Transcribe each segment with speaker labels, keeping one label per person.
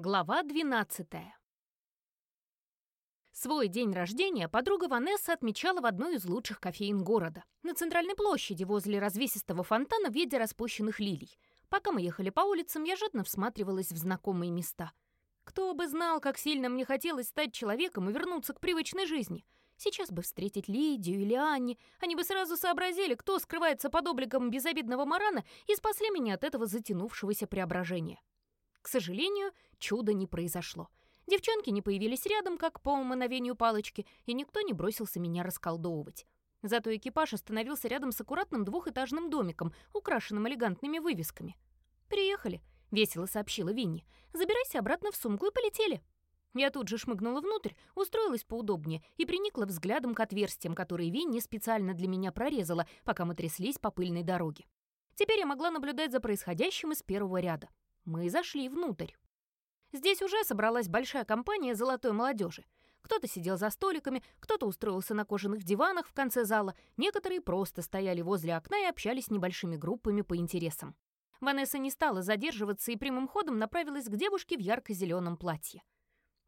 Speaker 1: Глава 12 Свой день рождения подруга Ванесса отмечала в одной из лучших кофеин города, на центральной площади возле развесистого фонтана в виде распущенных лилий. Пока мы ехали по улицам, я жадно всматривалась в знакомые места. Кто бы знал, как сильно мне хотелось стать человеком и вернуться к привычной жизни. Сейчас бы встретить Лидию или Анни, они бы сразу сообразили, кто скрывается под обликом безобидного марана и спасли меня от этого затянувшегося преображения. К сожалению, чуда не произошло. Девчонки не появились рядом, как по мановению палочки, и никто не бросился меня расколдовывать. Зато экипаж остановился рядом с аккуратным двухэтажным домиком, украшенным элегантными вывесками. «Приехали», — весело сообщила Винни. «Забирайся обратно в сумку и полетели». Я тут же шмыгнула внутрь, устроилась поудобнее и приникла взглядом к отверстиям, которые Винни специально для меня прорезала, пока мы тряслись по пыльной дороге. Теперь я могла наблюдать за происходящим из первого ряда. Мы зашли внутрь. Здесь уже собралась большая компания золотой молодежи. Кто-то сидел за столиками, кто-то устроился на кожаных диванах в конце зала, некоторые просто стояли возле окна и общались небольшими группами по интересам. Ванесса не стала задерживаться и прямым ходом направилась к девушке в ярко-зеленом платье.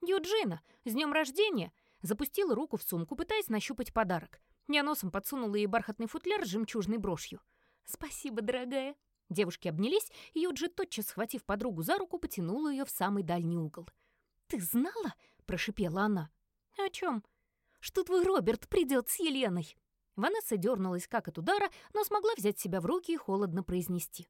Speaker 1: «Юджина, с днем рождения!» Запустила руку в сумку, пытаясь нащупать подарок. Я носом подсунула ей бархатный футляр с жемчужной брошью. «Спасибо, дорогая!» Девушки обнялись, и Юджи, тотчас схватив подругу за руку, потянула ее в самый дальний угол. «Ты знала?» — прошипела она. «О чем?» «Что твой Роберт придет с Еленой?» Ванесса дернулась как от удара, но смогла взять себя в руки и холодно произнести.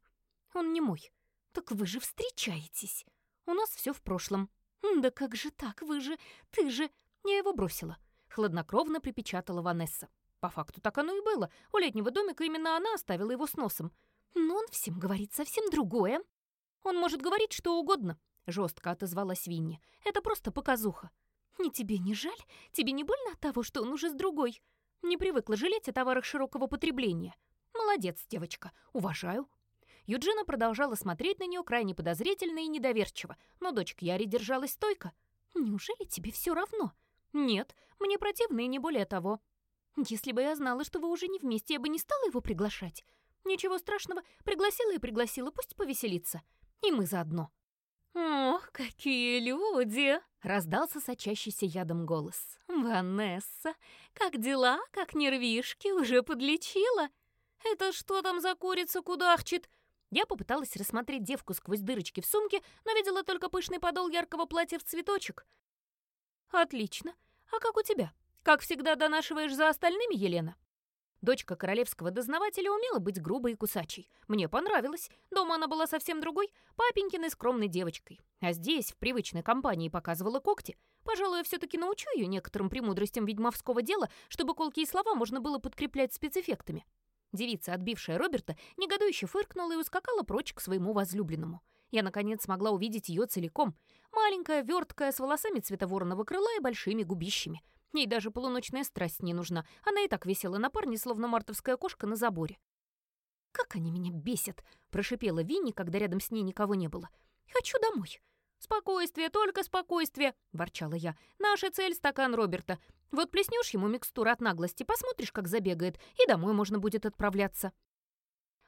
Speaker 1: «Он не мой». «Так вы же встречаетесь. У нас все в прошлом». «Да как же так? Вы же... Ты же...» Я его бросила. Хладнокровно припечатала Ванесса. По факту так оно и было. У летнего домика именно она оставила его с носом. Но он всем говорит совсем другое. Он может говорить что угодно, жестко отозвалась Винни. Это просто показуха. Ни тебе не жаль? Тебе не больно от того, что он уже с другой? Не привыкла жалеть о товарах широкого потребления. Молодец, девочка, уважаю. Юджина продолжала смотреть на нее крайне подозрительно и недоверчиво, но дочка Яри держалась стойко. «Неужели тебе все равно?» «Нет, мне противно и не более того». «Если бы я знала, что вы уже не вместе, я бы не стала его приглашать. Ничего страшного, пригласила и пригласила, пусть повеселится. И мы заодно. «Ох, какие люди!» — раздался сочащийся ядом голос. «Ванесса, как дела, как нервишки, уже подлечила?» «Это что там за курица кудахчет?» Я попыталась рассмотреть девку сквозь дырочки в сумке, но видела только пышный подол яркого платья в цветочек. «Отлично. А как у тебя? Как всегда донашиваешь за остальными, Елена?» Дочка королевского дознавателя умела быть грубой и кусачей. Мне понравилось. Дома она была совсем другой, папенькиной скромной девочкой. А здесь, в привычной компании, показывала когти. Пожалуй, я все-таки научу ее некоторым премудростям ведьмовского дела, чтобы колкие слова можно было подкреплять спецэффектами. Девица, отбившая Роберта, негодующе фыркнула и ускакала прочь к своему возлюбленному. Я, наконец, смогла увидеть ее целиком. Маленькая, верткая, с волосами цвета вороного крыла и большими губищами — Ей даже полуночная страсть не нужна. Она и так висела на парне, словно мартовская кошка на заборе. «Как они меня бесят!» — прошипела Винни, когда рядом с ней никого не было. «Хочу домой!» «Спокойствие, только спокойствие!» — ворчала я. «Наша цель — стакан Роберта. Вот плеснешь ему микстуру от наглости, посмотришь, как забегает, и домой можно будет отправляться».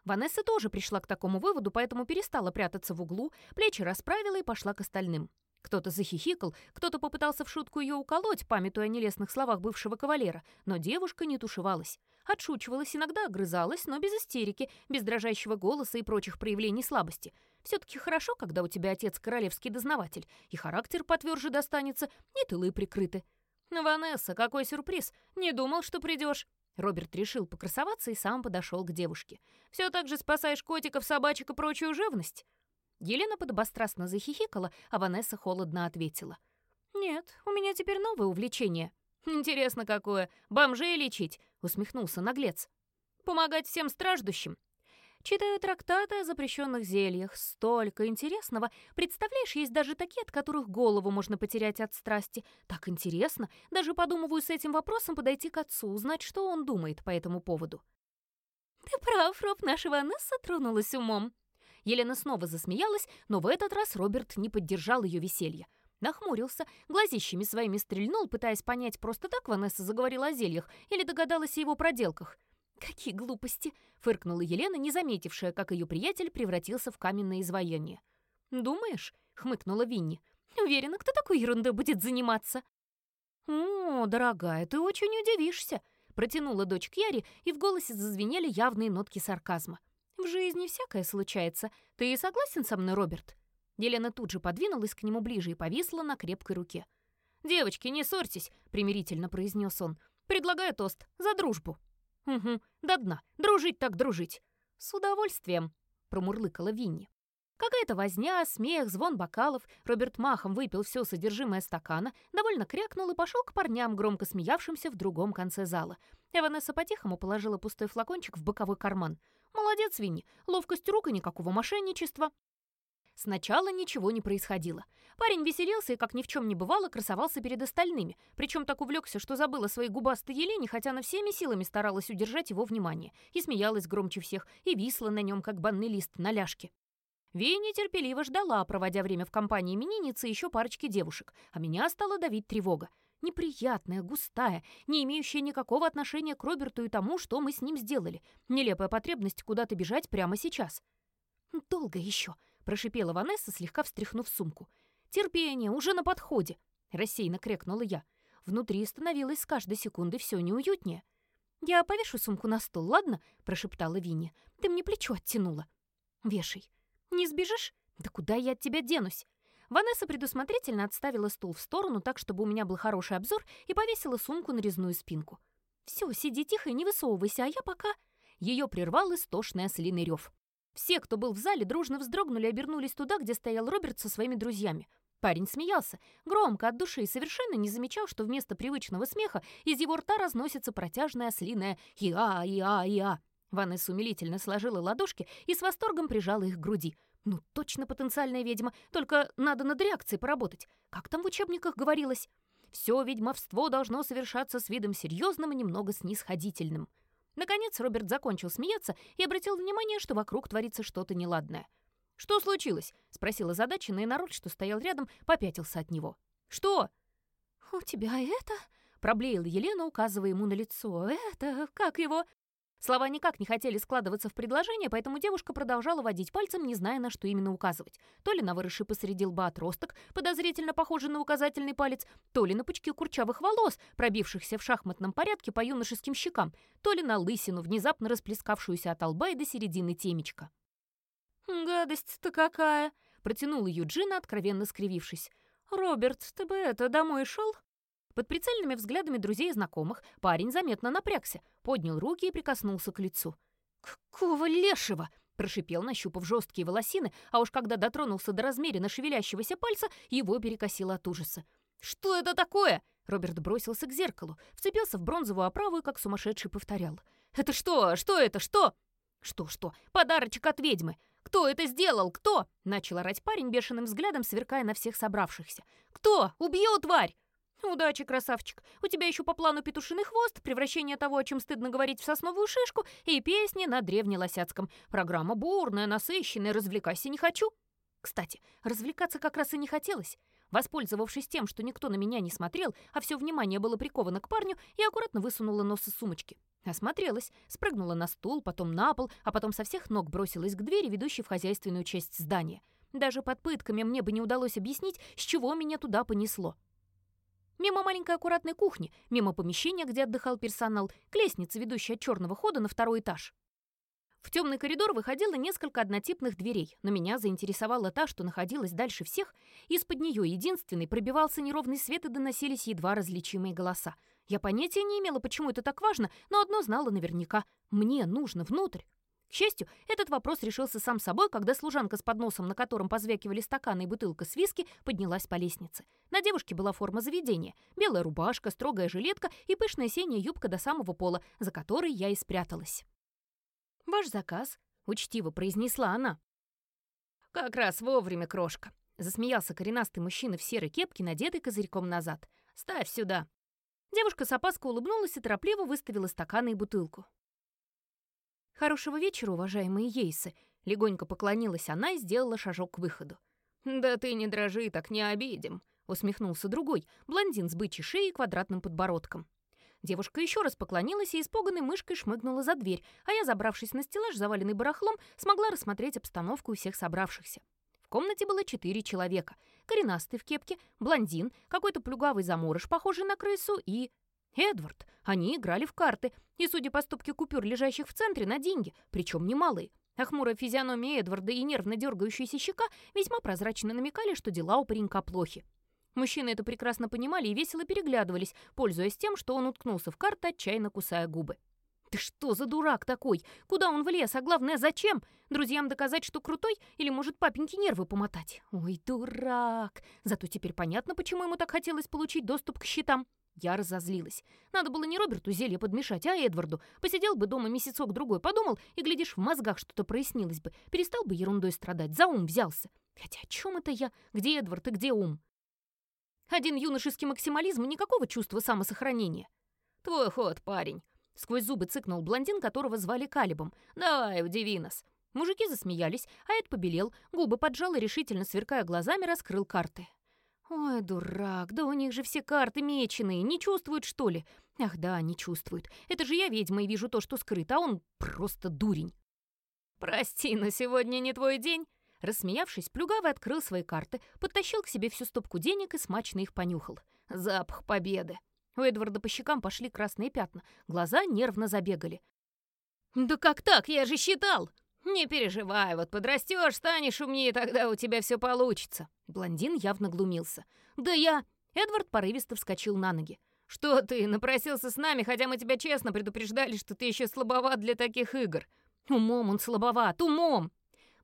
Speaker 1: Ванесса тоже пришла к такому выводу, поэтому перестала прятаться в углу, плечи расправила и пошла к остальным. Кто-то захихикал, кто-то попытался в шутку ее уколоть, памятуя о нелестных словах бывшего кавалера, но девушка не тушевалась. Отшучивалась, иногда огрызалась, но без истерики, без дрожащего голоса и прочих проявлений слабости. Все-таки хорошо, когда у тебя отец королевский дознаватель, и характер потверже достанется, не тылы прикрыты. «Ванесса, какой сюрприз! Не думал, что придешь. Роберт решил покрасоваться и сам подошел к девушке. «Все так же спасаешь котиков, собачек и прочую живность?» Елена подобострастно захихикала, а Ванесса холодно ответила. «Нет, у меня теперь новое увлечение». «Интересно какое? Бомжей лечить?» — усмехнулся наглец. «Помогать всем страждущим?» Читаю трактаты о запрещенных зельях. Столько интересного. Представляешь, есть даже такие, от которых голову можно потерять от страсти. Так интересно. Даже подумываю с этим вопросом подойти к отцу, узнать, что он думает по этому поводу. «Ты прав, Роб, наша Ванесса тронулась умом», Елена снова засмеялась, но в этот раз Роберт не поддержал ее веселье. Нахмурился, глазищами своими стрельнул, пытаясь понять, просто так Ванесса заговорила о зельях или догадалась о его проделках. «Какие глупости!» — фыркнула Елена, не заметившая, как ее приятель превратился в каменное изваяние. «Думаешь?» — хмыкнула Винни. Уверена, кто такой ерундой будет заниматься?» «О, дорогая, ты очень удивишься», — протянула дочь Кьяри, и в голосе зазвенели явные нотки сарказма. «В жизни всякое случается. Ты согласен со мной, Роберт?» Елена тут же подвинулась к нему ближе и повисла на крепкой руке. «Девочки, не ссорьтесь», — примирительно произнес он. «Предлагаю тост. За дружбу». «Угу, до дна. Дружить так дружить». «С удовольствием», — промурлыкала Винни. Какая-то возня, смех, звон бокалов. Роберт махом выпил все содержимое стакана, довольно крякнул и пошел к парням, громко смеявшимся в другом конце зала. Эванесса по-тихому положила пустой флакончик в боковой карман. «Молодец, Винни. Ловкость рук и никакого мошенничества». Сначала ничего не происходило. Парень веселился и, как ни в чем не бывало, красовался перед остальными, причем так увлекся, что забыла своей губастой Елене, хотя она всеми силами старалась удержать его внимание, и смеялась громче всех, и висла на нем, как банный лист на ляжке. Винни терпеливо ждала, проводя время в компании именинницы еще парочки девушек, а меня стала давить тревога. Неприятная, густая, не имеющая никакого отношения к Роберту и тому, что мы с ним сделали. Нелепая потребность куда-то бежать прямо сейчас. «Долго еще», — прошипела Ванесса, слегка встряхнув сумку. «Терпение, уже на подходе», — рассеянно крякнула я. Внутри становилось с каждой секунды все неуютнее. «Я повешу сумку на стол, ладно?» — прошептала Винни. «Ты мне плечо оттянула». «Вешай». «Не сбежишь? Да куда я от тебя денусь?» Ванесса предусмотрительно отставила стул в сторону так, чтобы у меня был хороший обзор, и повесила сумку на резную спинку. «Все, сиди тихо и не высовывайся, а я пока...» Ее прервал истошный ослиный рев. Все, кто был в зале, дружно вздрогнули и обернулись туда, где стоял Роберт со своими друзьями. Парень смеялся, громко, от души, и совершенно не замечал, что вместо привычного смеха из его рта разносится протяжное ослиное «Иа, Иа, Иа». Ванесса умилительно сложила ладошки и с восторгом прижала их к груди. «Ну, точно потенциальная ведьма, только надо над реакцией поработать. Как там в учебниках говорилось? Все ведьмовство должно совершаться с видом серьезным и немного снисходительным». Наконец Роберт закончил смеяться и обратил внимание, что вокруг творится что-то неладное. «Что случилось?» — спросила задаченный народ, что стоял рядом, попятился от него. «Что?» «У тебя это?» — проблеяла Елена, указывая ему на лицо. «Это... как его?» Слова никак не хотели складываться в предложение, поэтому девушка продолжала водить пальцем, не зная, на что именно указывать. То ли на выросший посреди лба отросток, подозрительно похожий на указательный палец, то ли на пучки курчавых волос, пробившихся в шахматном порядке по юношеским щекам, то ли на лысину, внезапно расплескавшуюся от лба и до середины темечка. «Гадость-то какая!» — протянула Юджина, откровенно скривившись. «Роберт, ты бы это, домой шел?» Под прицельными взглядами друзей и знакомых парень заметно напрягся, поднял руки и прикоснулся к лицу. «Какого лешего!» — прошипел, нащупав жесткие волосины, а уж когда дотронулся до размеренно шевелящегося пальца, его перекосило от ужаса. «Что это такое?» Роберт бросился к зеркалу, вцепился в бронзовую оправу и как сумасшедший повторял. «Это что? Что это? Что?» «Что-что? Подарочек от ведьмы! Кто это сделал? Кто?» Начал орать парень бешеным взглядом, сверкая на всех собравшихся. «Кто? Убью, тварь!» «Удачи, красавчик! У тебя еще по плану петушиный хвост, превращение того, о чем стыдно говорить, в сосновую шишку и песни на древнелосяцком. Программа бурная, насыщенная, развлекайся не хочу». Кстати, развлекаться как раз и не хотелось. Воспользовавшись тем, что никто на меня не смотрел, а все внимание было приковано к парню, я аккуратно высунула нос из сумочки. Осмотрелась, спрыгнула на стул, потом на пол, а потом со всех ног бросилась к двери, ведущей в хозяйственную часть здания. Даже под пытками мне бы не удалось объяснить, с чего меня туда понесло. Мимо маленькой аккуратной кухни, мимо помещения, где отдыхал персонал, к лестнице, ведущей от черного хода на второй этаж. В темный коридор выходило несколько однотипных дверей, но меня заинтересовала та, что находилась дальше всех. Из-под нее единственный пробивался неровный свет и доносились едва различимые голоса. Я понятия не имела, почему это так важно, но одно знала наверняка. Мне нужно внутрь. К счастью, этот вопрос решился сам собой, когда служанка с подносом, на котором позвякивали стаканы и бутылка с виски, поднялась по лестнице. На девушке была форма заведения. Белая рубашка, строгая жилетка и пышная синяя юбка до самого пола, за которой я и спряталась. «Ваш заказ», — учтиво произнесла она. «Как раз вовремя, крошка», — засмеялся коренастый мужчина в серой кепке, надетый козырьком назад. «Ставь сюда». Девушка с опаской улыбнулась и торопливо выставила стаканы и бутылку. «Хорошего вечера, уважаемые ейсы!» Легонько поклонилась она и сделала шажок к выходу. «Да ты не дрожи, так не обидим!» Усмехнулся другой, блондин с бычьей шеей и квадратным подбородком. Девушка еще раз поклонилась и испуганной мышкой шмыгнула за дверь, а я, забравшись на стеллаж, заваленный барахлом, смогла рассмотреть обстановку у всех собравшихся. В комнате было четыре человека. Коренастый в кепке, блондин, какой-то плюгавый заморыш, похожий на крысу, и... Эдвард. Они играли в карты. И, судя по стопке купюр, лежащих в центре, на деньги, причем немалые. А хмурая физиономия Эдварда и нервно дергающаяся щека весьма прозрачно намекали, что дела у паренька плохи. Мужчины это прекрасно понимали и весело переглядывались, пользуясь тем, что он уткнулся в карты, отчаянно кусая губы. «Ты что за дурак такой? Куда он влез? А главное, зачем? Друзьям доказать, что крутой? Или, может, папеньке нервы помотать? Ой, дурак! Зато теперь понятно, почему ему так хотелось получить доступ к счетам. Я разозлилась. Надо было не Роберту зелье подмешать, а Эдварду. Посидел бы дома месяцок-другой, подумал, и, глядишь, в мозгах что-то прояснилось бы. Перестал бы ерундой страдать, за ум взялся. Хотя о чем это я? Где Эдвард и где ум? Один юношеский максимализм и никакого чувства самосохранения. «Твой ход, парень!» Сквозь зубы цыкнул блондин, которого звали Калибом. «Давай, удиви нас!» Мужики засмеялись, а Эд побелел, губы поджал и, решительно сверкая глазами, раскрыл карты. «Ой, дурак, да у них же все карты меченые, не чувствуют, что ли?» «Ах да, не чувствуют. Это же я ведьма и вижу то, что скрыто, а он просто дурень». «Прости, но сегодня не твой день», Рассмеявшись, Плюгавый открыл свои карты, подтащил к себе всю стопку денег и смачно их понюхал. Запах победы. У Эдварда по щекам пошли красные пятна, глаза нервно забегали. «Да как так? Я же считал!» «Не переживай, вот подрастешь, станешь умнее, тогда у тебя все получится». Блондин явно глумился. «Да я...» Эдвард порывисто вскочил на ноги. «Что ты, напросился с нами, хотя мы тебя честно предупреждали, что ты еще слабоват для таких игр?» «Умом он слабоват, умом!»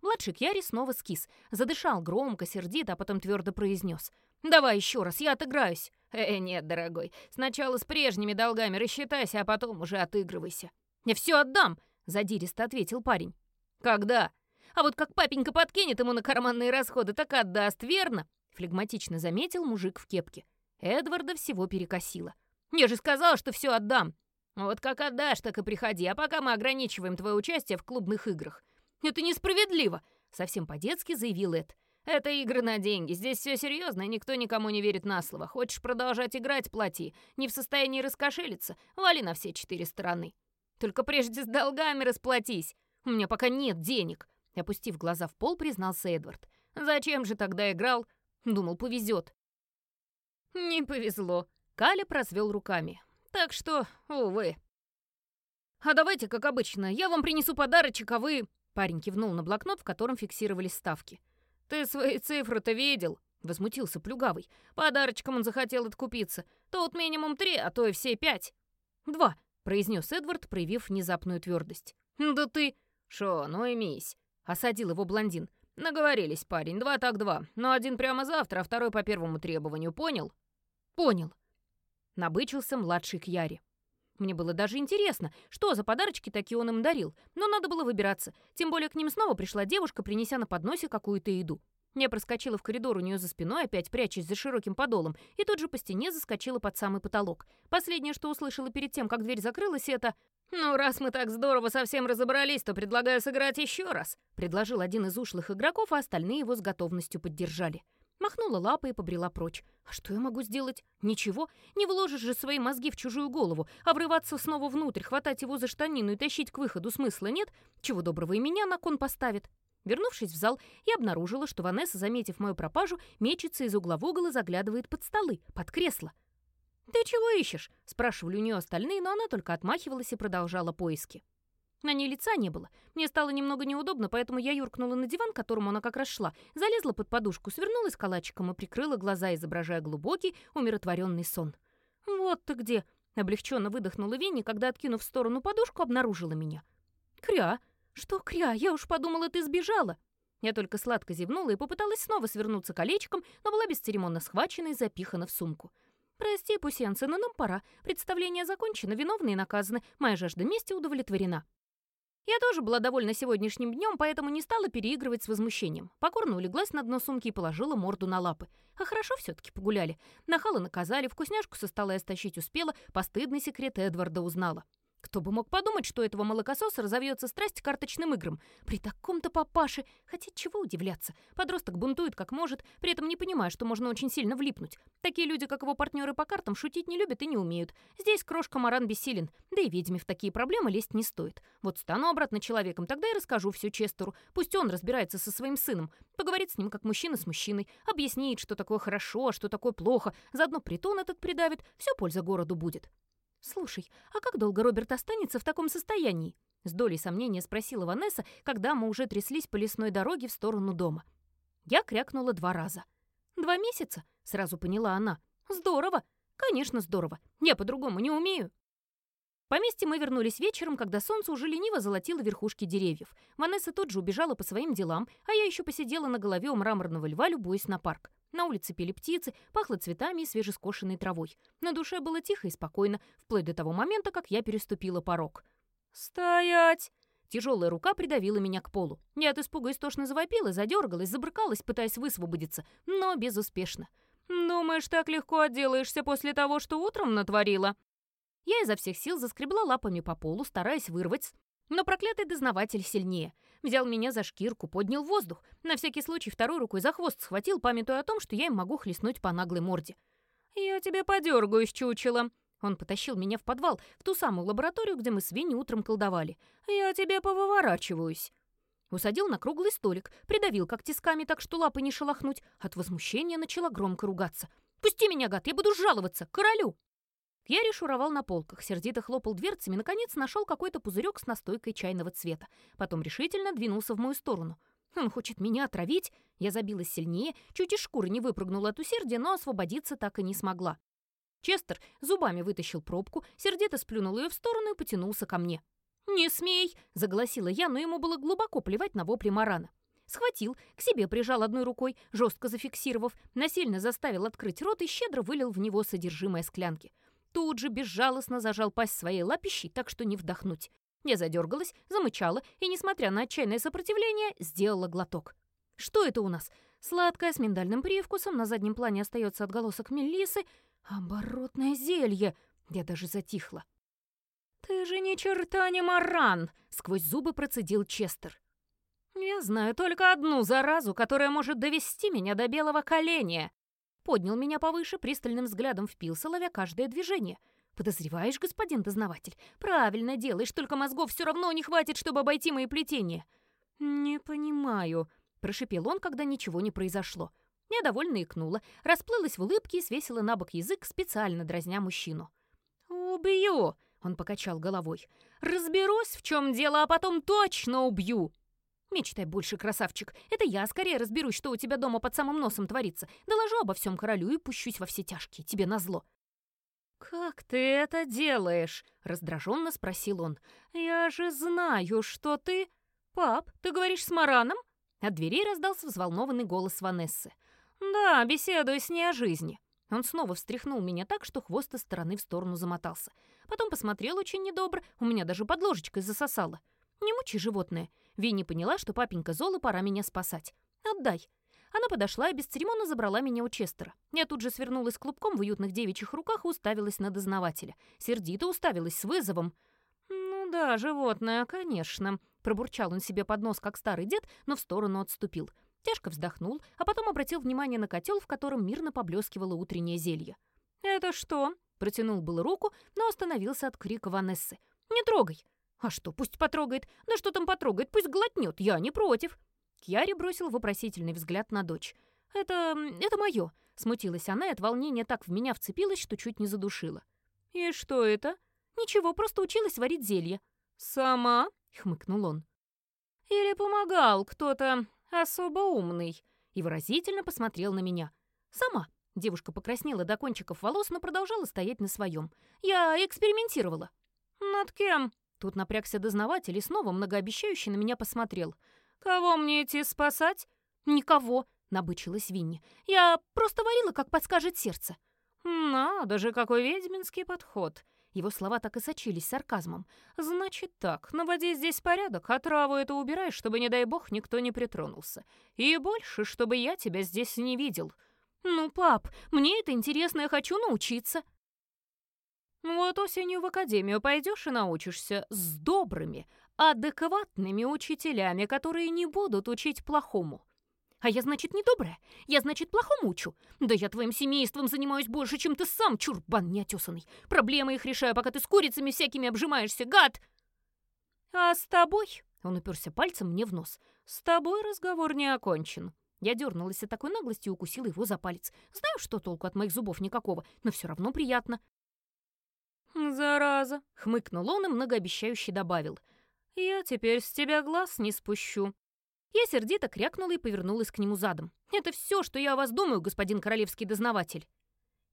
Speaker 1: Младший Кьяри снова скис, задышал громко, сердито, а потом твердо произнес. «Давай еще раз, я отыграюсь». «Э, нет, дорогой, сначала с прежними долгами рассчитайся, а потом уже отыгрывайся». «Я все отдам», — задиристо ответил парень. «Когда?» «А вот как папенька подкинет ему на карманные расходы, так отдаст, верно?» Флегматично заметил мужик в кепке. Эдварда всего перекосило. «Я же сказал, что все отдам!» «Вот как отдашь, так и приходи, а пока мы ограничиваем твое участие в клубных играх. «Это несправедливо!» — совсем по-детски заявил Эд. «Это игры на деньги. Здесь все серьезно, и никто никому не верит на слово. Хочешь продолжать играть — плати. Не в состоянии раскошелиться — вали на все четыре стороны. Только прежде с долгами расплатись. У меня пока нет денег», — опустив глаза в пол, признался Эдвард. «Зачем же тогда играл? Думал, повезет». «Не повезло», — Калеб развел руками. «Так что, увы». «А давайте, как обычно, я вам принесу подарочек, а вы...» Парень кивнул на блокнот, в котором фиксировались ставки. «Ты свои цифры-то видел?» — возмутился Плюгавый. «Подарочком он захотел откупиться. Тут минимум три, а то и все пять». «Два», — произнес Эдвард, проявив внезапную твердость. «Да ты...» «Шо, ну имись», — осадил его блондин. «Наговорились, парень, два так два. Но один прямо завтра, а второй по первому требованию, понял?» «Понял», — набычился младший Кьяри. Мне было даже интересно, что за подарочки такие он им дарил, но надо было выбираться, тем более к ним снова пришла девушка, принеся на подносе какую-то еду. Я проскочила в коридор у нее за спиной, опять прячась за широким подолом, и тут же по стене заскочила под самый потолок. Последнее, что услышала перед тем, как дверь закрылась, это «Ну, раз мы так здорово совсем разобрались, то предлагаю сыграть еще раз», предложил один из ушлых игроков, а остальные его с готовностью поддержали. Махнула лапой и побрела прочь. А что я могу сделать? Ничего. Не вложишь же свои мозги в чужую голову, а врываться снова внутрь, хватать его за штанину и тащить к выходу смысла нет. Чего доброго и меня на кон поставит. Вернувшись в зал, я обнаружила, что Ванесса, заметив мою пропажу, мечется из угла в угол и заглядывает под столы, под кресло. «Ты чего ищешь?» — спрашивали у нее остальные, но она только отмахивалась и продолжала поиски. На ней лица не было. Мне стало немного неудобно, поэтому я юркнула на диван, к которому она как раз шла, залезла под подушку, свернулась калачиком и прикрыла глаза, изображая глубокий, умиротворенный сон. «Вот ты где!» — облегченно выдохнула Винни, когда, откинув в сторону подушку, обнаружила меня. «Кря! Что кря? Я уж подумала, ты сбежала!» Я только сладко зевнула и попыталась снова свернуться колечком, но была бесцеремонно схвачена и запихана в сумку. «Прости, Пусенцы, но нам пора. Представление закончено, виновные наказаны, моя жажда мести удовлетворена». Я тоже была довольна сегодняшним днем, поэтому не стала переигрывать с возмущением. Покорно улеглась на дно сумки и положила морду на лапы. А хорошо все-таки погуляли. Нахала наказали, вкусняшку со стола я стащить успела, постыдный секрет Эдварда узнала. Кто бы мог подумать, что этого молокососа разовьется страсть к карточным играм. При таком-то папаше. Хотя чего удивляться. Подросток бунтует как может, при этом не понимая, что можно очень сильно влипнуть. Такие люди, как его партнеры по картам, шутить не любят и не умеют. Здесь крошка Маран бессилен. Да и ведьме в такие проблемы лезть не стоит. Вот стану обратно человеком, тогда и расскажу все Честеру. Пусть он разбирается со своим сыном. Поговорит с ним как мужчина с мужчиной. Объяснит, что такое хорошо, а что такое плохо. Заодно притон этот придавит. Все польза городу будет. «Слушай, а как долго Роберт останется в таком состоянии?» С долей сомнения спросила Ванесса, когда мы уже тряслись по лесной дороге в сторону дома. Я крякнула два раза. «Два месяца?» — сразу поняла она. «Здорово! Конечно, здорово. Я по-другому не умею». Поместье мы вернулись вечером, когда солнце уже лениво золотило верхушки деревьев. Ванесса тут же убежала по своим делам, а я еще посидела на голове у мраморного льва, любуясь на парк. На улице пели птицы, пахло цветами и свежескошенной травой. На душе было тихо и спокойно, вплоть до того момента, как я переступила порог. «Стоять!» Тяжелая рука придавила меня к полу. Я от испуга истошно завопила, задергалась, забрыкалась, пытаясь высвободиться, но безуспешно. «Думаешь, так легко отделаешься после того, что утром натворила?» Я изо всех сил заскребла лапами по полу, стараясь вырвать, но проклятый дознаватель сильнее. Взял меня за шкирку, поднял воздух. На всякий случай второй рукой за хвост схватил, памятуя о том, что я им могу хлестнуть по наглой морде. «Я тебе подергаюсь, чучело!» Он потащил меня в подвал, в ту самую лабораторию, где мы с Винни утром колдовали. «Я тебе повыворачиваюсь!» Усадил на круглый столик, придавил как тисками, так что лапы не шелохнуть. От возмущения начала громко ругаться. «Пусти меня, гад, я буду жаловаться! Королю!» Пьери шуровал на полках, сердито хлопал дверцами, наконец нашел какой-то пузырек с настойкой чайного цвета. Потом решительно двинулся в мою сторону. Он хочет меня отравить? Я забилась сильнее, чуть из шкуры не выпрыгнула от усердия, но освободиться так и не смогла. Честер зубами вытащил пробку, сердито сплюнул ее в сторону и потянулся ко мне. «Не смей!» — загласила я, но ему было глубоко плевать на вопли Марана. Схватил, к себе прижал одной рукой, жестко зафиксировав, насильно заставил открыть рот и щедро вылил в него содержимое склянки тут же безжалостно зажал пасть своей лапищей, так что не вдохнуть. Я задергалась, замычала и, несмотря на отчаянное сопротивление, сделала глоток. Что это у нас? Сладкое с миндальным привкусом, на заднем плане остается отголосок мелисы. Оборотное зелье! Я даже затихла. «Ты же ни черта не маран!» — сквозь зубы процедил Честер. «Я знаю только одну заразу, которая может довести меня до белого коленя поднял меня повыше, пристальным взглядом впился, ловя каждое движение. «Подозреваешь, господин дознаватель? Правильно делаешь, только мозгов все равно не хватит, чтобы обойти мои плетения». «Не понимаю», — прошипел он, когда ничего не произошло. Я довольно икнула, расплылась в улыбке и свесила на бок язык, специально дразня мужчину. «Убью!» — он покачал головой. «Разберусь, в чем дело, а потом точно убью!» «Мечтай больше, красавчик. Это я скорее разберусь, что у тебя дома под самым носом творится. Доложу обо всем королю и пущусь во все тяжкие. Тебе назло». «Как ты это делаешь?» — раздраженно спросил он. «Я же знаю, что ты...» «Пап, ты говоришь с Мараном?» От дверей раздался взволнованный голос Ванессы. «Да, беседую с ней о жизни». Он снова встряхнул меня так, что хвост из стороны в сторону замотался. Потом посмотрел очень недобро, у меня даже под ложечкой засосало. «Не мучи животное. Винни поняла, что папенька Зола пора меня спасать. «Отдай». Она подошла и бесцеремонно забрала меня у Честера. Я тут же свернулась клубком в уютных девичьих руках и уставилась на дознавателя. Сердито уставилась с вызовом. «Ну да, животное, конечно», — пробурчал он себе под нос, как старый дед, но в сторону отступил. Тяжко вздохнул, а потом обратил внимание на котел, в котором мирно поблескивало утреннее зелье. «Это что?» — протянул было руку, но остановился от крика Ванессы. «Не трогай!» «А что, пусть потрогает? Да что там потрогает? Пусть глотнет, я не против». Кьяри бросил вопросительный взгляд на дочь. «Это... это мое», — смутилась она и от волнения так в меня вцепилась, что чуть не задушила. «И что это?» «Ничего, просто училась варить зелье». «Сама?» — хмыкнул он. «Или помогал кто-то особо умный?» И выразительно посмотрел на меня. «Сама». Девушка покраснела до кончиков волос, но продолжала стоять на своем. «Я экспериментировала». «Над кем?» Тут напрягся дознаватель и снова многообещающе на меня посмотрел. «Кого мне идти спасать?» «Никого», — набычилась Винни. «Я просто варила, как подскажет сердце». «Надо же, какой ведьминский подход!» Его слова так и сочились сарказмом. «Значит так, наводи здесь порядок, а траву это убирай, чтобы, не дай бог, никто не притронулся. И больше, чтобы я тебя здесь не видел». «Ну, пап, мне это интересно, я хочу научиться». Вот осенью в академию пойдешь и научишься с добрыми, адекватными учителями, которые не будут учить плохому. А я, значит, не добрая? Я, значит, плохому учу? Да я твоим семейством занимаюсь больше, чем ты сам, чурбан неотесанный. Проблемы их решаю, пока ты с курицами всякими обжимаешься, гад! А с тобой, он уперся пальцем мне в нос, с тобой разговор не окончен. Я дернулась от такой наглости и укусила его за палец. Знаю, что толку от моих зубов никакого, но все равно приятно. «Зараза!» — хмыкнул он и многообещающе добавил. «Я теперь с тебя глаз не спущу». Я сердито крякнула и повернулась к нему задом. «Это все, что я о вас думаю, господин королевский дознаватель».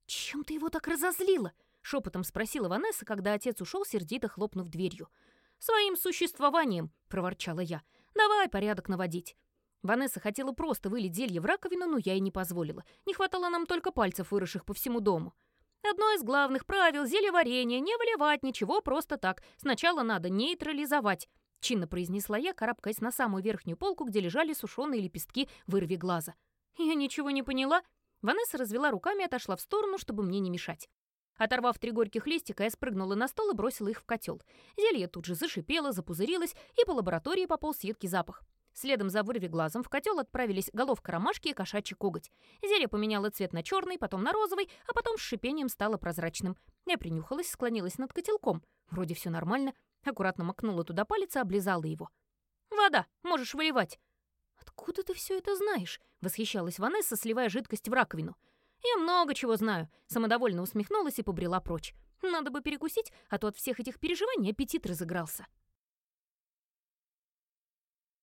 Speaker 1: «Чем ты его так разозлила?» — шепотом спросила Ванесса, когда отец ушел, сердито хлопнув дверью. «Своим существованием», — проворчала я. «Давай порядок наводить». Ванесса хотела просто вылить зелье в раковину, но я ей не позволила. Не хватало нам только пальцев, выросших по всему дому. Одно из главных правил зельеварения — не выливать ничего просто так. Сначала надо нейтрализовать. Чинно произнесла я, карабкаясь на самую верхнюю полку, где лежали сушеные лепестки вырви глаза. Я ничего не поняла. Ванесса развела руками и отошла в сторону, чтобы мне не мешать. Оторвав три горьких листика, я спрыгнула на стол и бросила их в котел. Зелье тут же зашипело, запузырилось, и по лаборатории пополз едкий запах. Следом за глазом в котел отправились головка ромашки и кошачий коготь. Зелье поменяло цвет на черный, потом на розовый, а потом с шипением стало прозрачным. Я принюхалась, склонилась над котелком. Вроде все нормально. Аккуратно макнула туда палец и облизала его. «Вода, можешь выливать». «Откуда ты все это знаешь?» — восхищалась Ванесса, сливая жидкость в раковину. «Я много чего знаю», — самодовольно усмехнулась и побрела прочь. «Надо бы перекусить, а то от всех этих переживаний аппетит разыгрался».